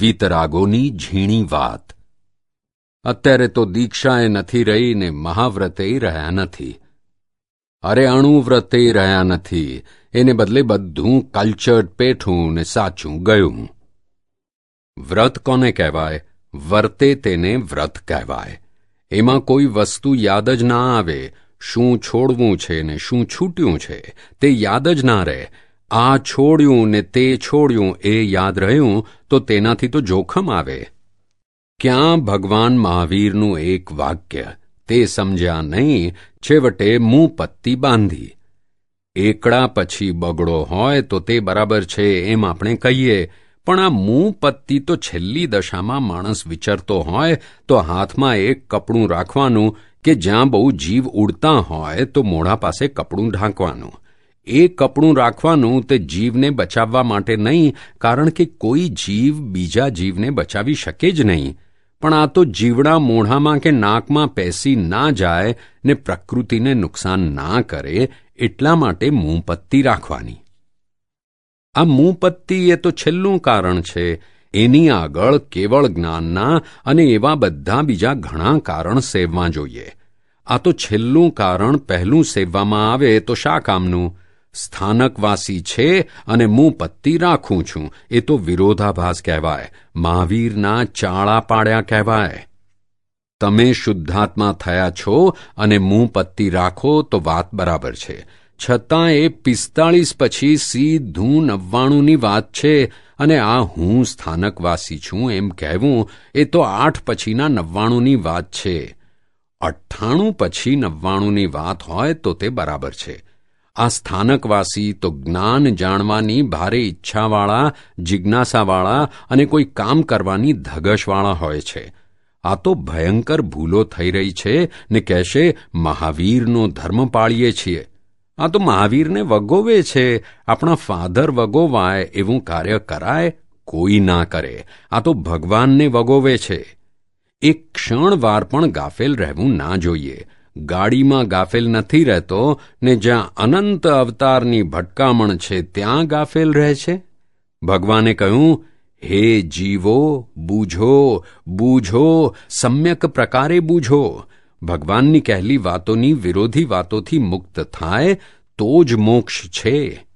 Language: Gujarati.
વીતરાગોની ઝીણી વાત. અત્યારે તો દીક્ષાએ નથી રહી ને મહાવ્રતે રહ્યા નથી. અરે અણુવ્રતે રહ્યા નથી. એને બદલે બધું કલ્ચર્ડ પેઠું ને સાચું ગયું. વ્રત કોને કહેવાય? વર્તે તેને વ્રત કહેવાય. એમાં કોઈ વસ્તુ યાદ જ ના આવે. શું છોડવું છે ને શું છૂટ્યું છે તે યાદ જ ના રહે. આ છોડ્યું ને તે છોડ્યું એ યાદ રહ્યું, તો તેનાથી તો જોખમ આવે. ક્યાં ભગવાન મહાવીરનું એક વાક્ય, તે સમજ્યા નહીં, છેવટે મું પત્તી બાંધી. એકડા પછી બગડો હોય તો તે બરાબર છે એમ આપણે કહીએ, પણ આ મું પત્તી તો છેલ્લી દશામાં માણસ વિચરતો હોય, તો હાથમાં એક કપડું રાખવાનું કે જ્યાં બહુ જીવ ઉડતા હોય તો મોઢા પાસે કપડું ઢાંકવાનું. એ કપડું રાખવાનું તે જીવને બચાવવા માટે નહીં, કારણ કે કોઈ જીવ બીજા જીવને બચાવી શકે જ નહીં. પણ આ તો જીવડા મોઢામાં કે નાકમાં પેસી ના જાય ને પ્રકૃતિને નુકસાન ના કરે, એટલા માટે મૂંપત્તી રાખવાની. આ મૂંપત્તી એ તો છેલ્લું કારણ છે. એની આગળ કેવળ જ્ઞાનના અને એવા બધા બીજા ઘણા કારણ સેવવા જોઈએ. આ તો છેલ્લું કારણ પહેલું સેવવામાં આવે તો શા કામનું? સ્થાનકવાસી છે અને હું પત્તી રાખું છું. એ તો વિરોધાભાસ કહેવાય. મહાવીરના ચાળા પાડ્યા કહેવાય. તમે શુદ્ધાત્મા થયા છો અને મું પત્તી રાખો તો વાત બરાબર છે. છતાં એ પિસ્તાળીસ પછી સીધું નવ્વાણુંની વાત છે અને આ હું સ્થાનકવાસી છું એમ કહેવું એ તો આઠ પછીના નવ્વાણુંની વાત છે. અઠ્ઠાણું પછી નવ્વાણુંની વાત હોય તો તે બરાબર છે. આ સ્થાનકવાસી તો જ્ઞાન જાણવાની ભારે ઈચ્છાવાળા, જિજ્ઞાસાવાળા અને કોઈ કામ કરવાની ધગશવાળા હોય છે. આ તો ભયંકર ભૂલો થઈ રહી છે ને કહેશે મહાવીરનો ધર્મ પાળીએ છીએ. આ તો મહાવીરને વગોવે છે. આપણા ફાધર વગોવાય એવું કાર્ય કરાય કોઈ ના કરે. આ તો ભગવાનને વગોવે છે. એક ક્ષણવાર પણ ગાફેલ રહેવું ના જોઈએ. ગાડીમાં ગાફેલ નથી રહેતો ને જ્યાં અનંત અવતારની ભટકામણ છે ત્યાં ગાફેલ રહે છે? ભગવાને કહ્યું, હે જીવો બૂઝો બૂઝો સમ્યક પ્રકારે બૂઝો ભગવાનની કહેલી વાતોની વિરોધી વાતોથી મુક્ત થાય તો જ મોક્ષ છે.